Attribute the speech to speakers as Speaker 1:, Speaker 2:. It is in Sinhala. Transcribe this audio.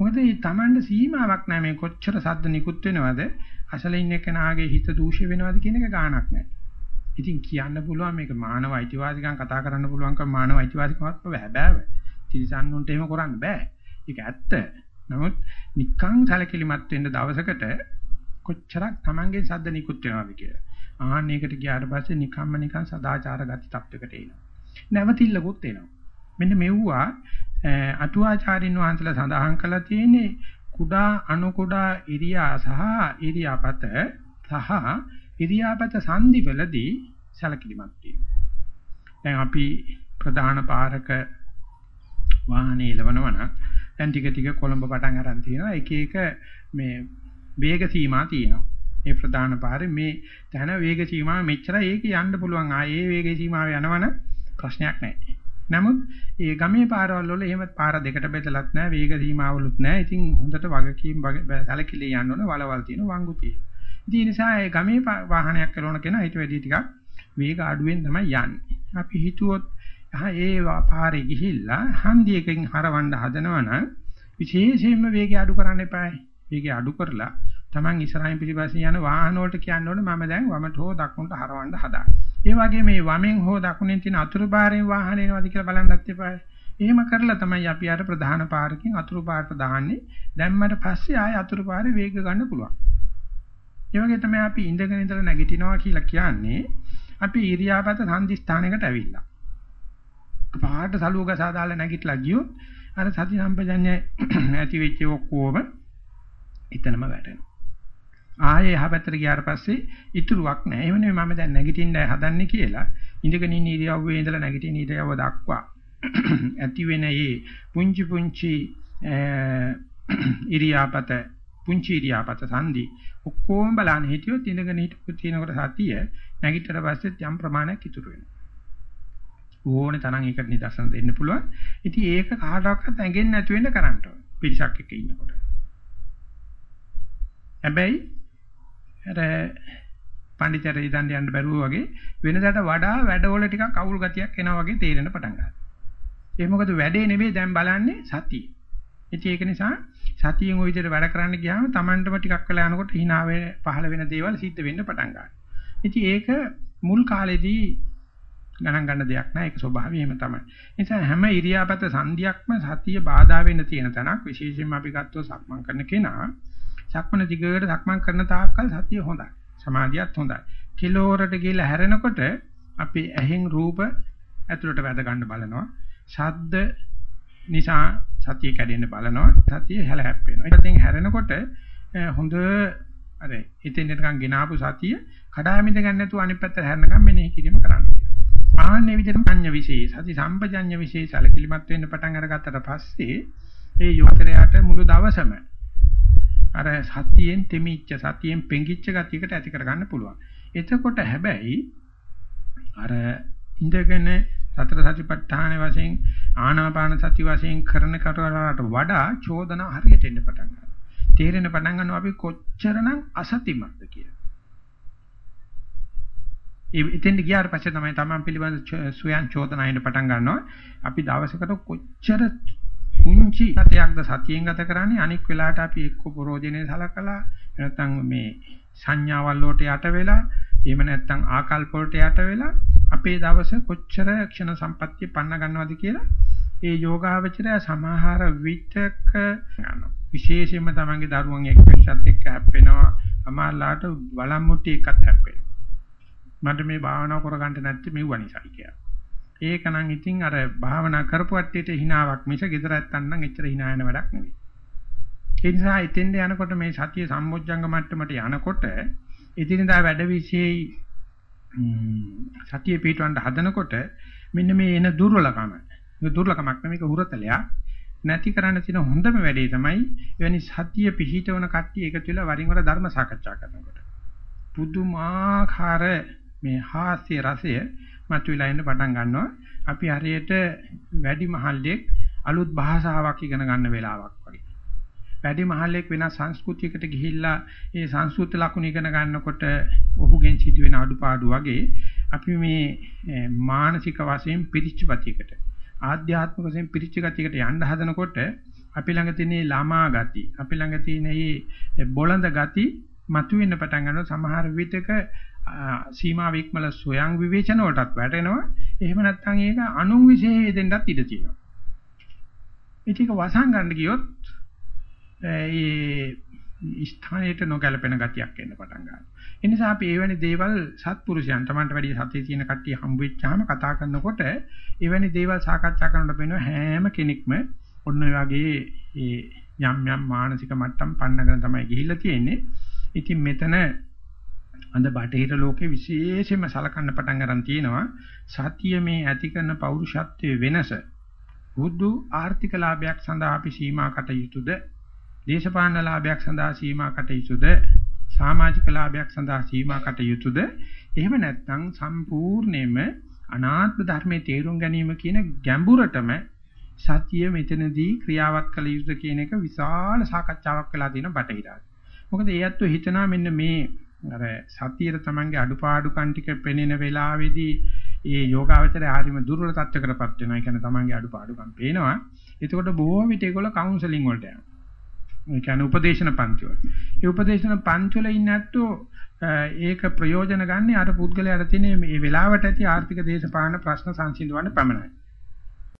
Speaker 1: මොකද මේ Tamanda සීමාවක් නැහැ මේ කොච්චර සද්ද නිකුත් වෙනවද අසල ඉන්න කෙනාගේ හිත දූෂ්‍ය වෙනවද කියන එක ගාණක් නැහැ. ඉතින් කියන්න පුළුවන් මේක මානව අයිතිවාසිකම් කතා කරන්න පුළුවන්කම මානව අයිතිවාසිකමක් බෑබෑව. තිරිසන්නුන්ට එහෙම කරන්න බෑ. ඒක ඇත්ත. නමුත් නිකං සැලකිලිමත් වෙන්න දවසකට කොච්චරක් Tamange සද්ද නිකුත් වෙනවද කියලා. ආන්න ඒකට ගියාට පස්සේ නිකම්ම නිකන් සදාචාර ගති තත්වයකට එනවා. නැවතිල්ලකුත් එනවා. මෙන්න මෙව්වා අටුවාචාරින් වහන්සේලා සඳහන් කළා තියෙන්නේ කුඩා අණු කුඩා ඉරියා සහ ඉරියාපත සහ ඉරියාපත සංදිවලදී සැලකිලිමත් වීම. දැන් අපි ප්‍රධාන පාරක වාහනේ එලවනවා නම් දැන් ටික ටික කොළඹ පටන් අරන් තියෙනවා එක එක මේ වේග සීමා තියෙනවා. ඒ ප්‍රධාන පාරේ මේ තන වේග සීමාව මෙච්චරයි ඒක යන්න පුළුවන්. ආයේ වේග සීමාව යනවනම් ප්‍රශ්නයක් නැහැ. නමුත් ඒ ගමේ පාරවල් වල එහෙම පාර දෙකට බෙදලත් නැහැ වේග සීමාවලුත් නැහැ. ඉතින් හොඳට වගකීම් සැලකිලි යන්න ඕන වලවල් තියෙන වංගු තියෙන. ඉතින් ඒ නිසා ඒ ගමේ වාහනයක් කරන කෙනා ඊට වැඩි ටිකක් වේග අඩුවෙන් තමයි යන්නේ. අපි හිතුවොත් ඒ පාරේ ගිහිල්ලා හන්දියකින් හරවන්න හදනවනම් විශේෂයෙන්ම වේගය අඩු කරන්න එපායි. වේගය අඩු කරලා Taman ඉස්සරහින් පිටිපස්සෙන් යන වාහන වලට කියන්න ඕනේ මම දැන් වමට හෝ දකුණට හරවන්න හදා. ඒ වගේ මේ වමෙන් හෝ දකුණෙන් තියෙන අතුරු පාරෙන් වාහන එනවද කියලා බලන්නත් එපා. එහෙම කරලා තමයි අපි අර ප්‍රධාන පාරකින් අතුරු පාරට දාන්නේ. දැම්මට පස්සේ ආය අතුරු පාරේ වේග ගන්න පුළුවන්. ඒ වගේ තමයි අපි ඉඳගෙන ඉඳලා නැගිටිනවා කියලා කියන්නේ අපි ඉරියාපත සංදි ස්ථානයකට ඇවිල්ලා. පාට සලුවක සාදාලා නැගිටලා ගියොත් අර සති සම්පජඤ්ඤය ඇති වෙච්ච ඔක්කොම එතනම වැටෙනවා. ආයේ යහපැත්තට ගියාට පස්සේ ඉතුරුවක් නැහැ. එහෙම නෙමෙයි මම දැන් නැගිටින්නයි හදන්නේ කියලා ඉඳගෙන ඉන්න ඉරියව්වේ ඉඳලා නැගිටින ඉරියව්ව දක්වා ඇති වෙන මේ පුංචි පුංචි ඉරියාපත පුංචි ඉරියාපත සංදි ඔක්කොම බලන්න හිටියොත් ඉඳගෙන හිටපු තිනකොට සතිය නැගිටතර පස්සෙත් යම් ප්‍රමාණයක් ඉතුරු වෙනවා. ඕනේ තරම් ඒකට නිදර්ශන දෙන්න පුළුවන්. ඉතින් ඒක කාටවත් ඇඟෙන්නේ නැති වෙන්න කරන්න ඕනේ. පිරිසක් එක්ක ඉන්නකොට. හැබැයි අර පඬිතරේ ඉදන් යන්න බැරුව වගේ වෙනදාට වඩා වැඩවල ටිකක් අවුල් ගතියක් එනවා වගේ තේරෙන පටන් ගන්නවා. ඒ මොකද වැඩේ නෙවෙයි දැන් බලන්නේ සතිය. ඉතින් ඒක නිසා සතියෙන් ওই විදිහට වැඩ කරන්න ගියාම Tamanටම ටිකක් වෙලා යනකොට hina පහළ වෙන දේවල් සිද්ධ වෙන්න පටන් ගන්නවා. ඉතින් ඒක මුල් කාලේදී ගණන් ගන්න දෙයක් නෑ ඒක ස්වභාවය එහෙම තමයි. ඒ නිසා හැම ඉරියාපත සංධියක්ම සතිය බාධා වෙන්න තියෙන තැනක් විශේෂයෙන්ම අපි ගත්තොත් සක්මන් කරන කෙනා සක්මන දිගට සක්මන් කරන තාක්කල් සතිය හොඳයි. සමාධියත් හොඳයි. කිලෝරට ගිහලා හැරෙනකොට අපි ඇහෙන් රූප ඇතුළට වැද ගන්න බලනවා. ශබ්ද නිසා සතිය කැඩෙන්න බලනවා. සතිය හැල හැප්පෙනවා. ඒකෙන් හැරෙනකොට හොඳ අර එතෙන් නිකන් ගෙනාපු සතිය කඩාමින්ද ගන්න නැතුව අනිත් පැත්තට හැරෙනකම් මෙනෙහි කිරීම කරන්න කියනවා. ආන්නේ විදිහට පඤ්ඤ විශේෂ සති සම්පජඤ්ඤ විශේෂ සැලකිලිමත් වෙන්න පටන් අරගත්තට පස්සේ ඒ යෝතරයට මුළු දවසම අර සතියෙන් තෙමිච්ච සතියෙන් පෙඟිච්ච ගතියකට ඇති කරගන්න පුළුවන්. එතකොට හැබැයි අර ඉඳගෙන සතර සතිපට්ඨාන වශයෙන් ආනාපාන සති වශයෙන් කරන කටවලට වඩා චෝදනා හරියට එන්න පටන් ගන්නවා. තේරෙන පටන් ගන්නවා අපි කොච්චරනම් අසතිමත්ද කියලා. ඒ එතෙන්ට ගියාට පස්සේ තමයි තමන් පිළිබඳ ස්වයන් චෝදනා එන්න පටන් ගන්නවා. අපි දවසකට කොච්චර පුංචි සතයක්ද සතියෙන් ගත කරන්නේ. අනික් වෙලාවට අපි එක්ක ප්‍රෝජනේ සලකලා නැත්නම් මේ සංඥාවල් වලට යට වෙලා එහෙම නැත්නම් ආකල්ප වලට යට වෙලා අපේ දවස කොච්චර ක්ෂණ සම්පත්තිය පන්න ගන්නවද කියලා ඒ යෝගාවචරය සමහර විටක ගන්නවා විශේෂයෙන්ම තමන්ගේ දරුවන් එක්ක පිටත් එක්ක හැප්පෙනවා. අමාලාට වළම්මුට්ටි එකක් හැප්පෙනවා. මට මේ භාවනාව කරගන්න නැත්තේ මෙව්ව නිසායි කියලා. ඒකනම් ඉතින් අර භාවනා කරපු ඇත්තට හිණාවක් මිස gedara ඇත්තන් නම් එච්චර හිණා යන වැඩක් නෙවෙයි. ඒ නිසා එතෙන්ද යනකොට මේ සතිය සම්බොජ්ජංග මට්ටමට යනකොට එදිනදා වැඩ විශේෂයි සතිය පිටවන්න හදනකොට මෙන්න මේ එන දුර්වලකම. ඒක දුර්වලකමක් නෙමෙයි හුරතලයක්. නැති කරන්න තියෙන හොඳම වැඩේ තමයි එවැනි සතිය පිහිටවන කට්ටිය එකතු වෙලා වරින් වර ධර්ම සාකච්ඡා කරනකොට. පුදුමාකාර මේ හාස්‍ය රසය මතුවලා එන්න පටන් ගන්නවා. අපි හරියට වැඩි මහල්ලෙක් අලුත් භාෂාවක් ඉගෙන ගන්න වෙලාවක් වගේ. වැඩි මහල්ලෙක් වෙන සංස්කෘතියකට ගිහිල්ලා ඒ සංස්කෘත ලකුණු ඉගෙන ගන්නකොට ඔහුගෙන් සිදුවෙන අඩුපාඩු වගේ අපි මේ මානසික වශයෙන් පිරිච්ච ගතියකට ආධ්‍යාත්මික වශයෙන් පිරිච්ච ගතියකට යන්න හදනකොට අපි ළඟ තියෙන ළමා ගති, අපි ළඟ තියෙන මේ බොළඳ ගති මතුවෙන්න පටන් ගන්නවා සමහර විටක සීමා වික්මල සොයං විවේචන වලටත් වැටෙනවා. එහෙම නැත්නම් ඒක අනුන් විශේෂ දෙන්නත් ඉඩ තියෙනවා. ඒක වසන් ගන්න ගියොත් ඒ ස්ථානයට නොගැලපෙන ගතියක් එන්න පටන් ගන්නවා. ඒ නිසා අපි එවැනි දේවල් සත්පුරුෂයන් Tamanට වැඩි සතිය තියෙන කට්ටිය හම්බ වෙච්චාම කතා කරනකොට එවැනි දේවල් සාකච්ඡා කරනකොට පේනවා හැම කෙනෙක්ම ඔන්න ඔය වගේ ඒ යම් යම් මානසික මට්ටම් පන්නගෙන තමයි ගිහිල්ලා තියෙන්නේ. ඉතින් මෙතන අද බටහිර ලෝකේ විශේෂයෙන්ම සලකන්න පටන් ගන්න තියෙනවා සතිය මේ ඇති කරන පෞරුෂත්වයේ වෙනස. බුදු ආර්ථික ලාභයක් සඳහා අපි සීමා කටයුතුද දේශපාලන ලාභයක් සඳහා සීමා කටයුතුද සමාජික ලාභයක් සඳහා සීමා කටයුතුද එහෙම නැත්නම් සම්පූර්ණයෙන්ම අනාත්ම ධර්මයේ තේරුම් ගැනීම කියන ගැඹුරටම සතිය මෙතනදී ක්‍රියාවත් කළ යුතු කියන එක විශාල සාකච්ඡාවක් වෙලා තියෙන බටහිරාද. මොකද ඒ අත්ව හිතනවා මෙන්න මේ අර සතියේ තමන්ගේ අඩුපාඩුකම් ටික පෙනෙන වෙලාවේදී ඒ යෝගාවචරය හරීම දුර්වල තත්ත්වයකටපත් වෙනවා. ඒ කියන්නේ තමන්ගේ අඩුපාඩුකම් පේනවා. එතකොට බොහෝ විට ඒගොල්ලෝ කවුන්සලින් වලට යනවා. ඒ කියන්නේ උපදේශන පන්ති වල. ඒ උපදේශන පන්ති වල ඉන්නේ නැත්තෝ ඒක ප්‍රයෝජන ගන්න අර පුද්ගලයාට තියෙන මේ වෙලාවට ඇති ආර්ථික දේශපාලන ප්‍රශ්න සංසිඳවන්න පමණයි.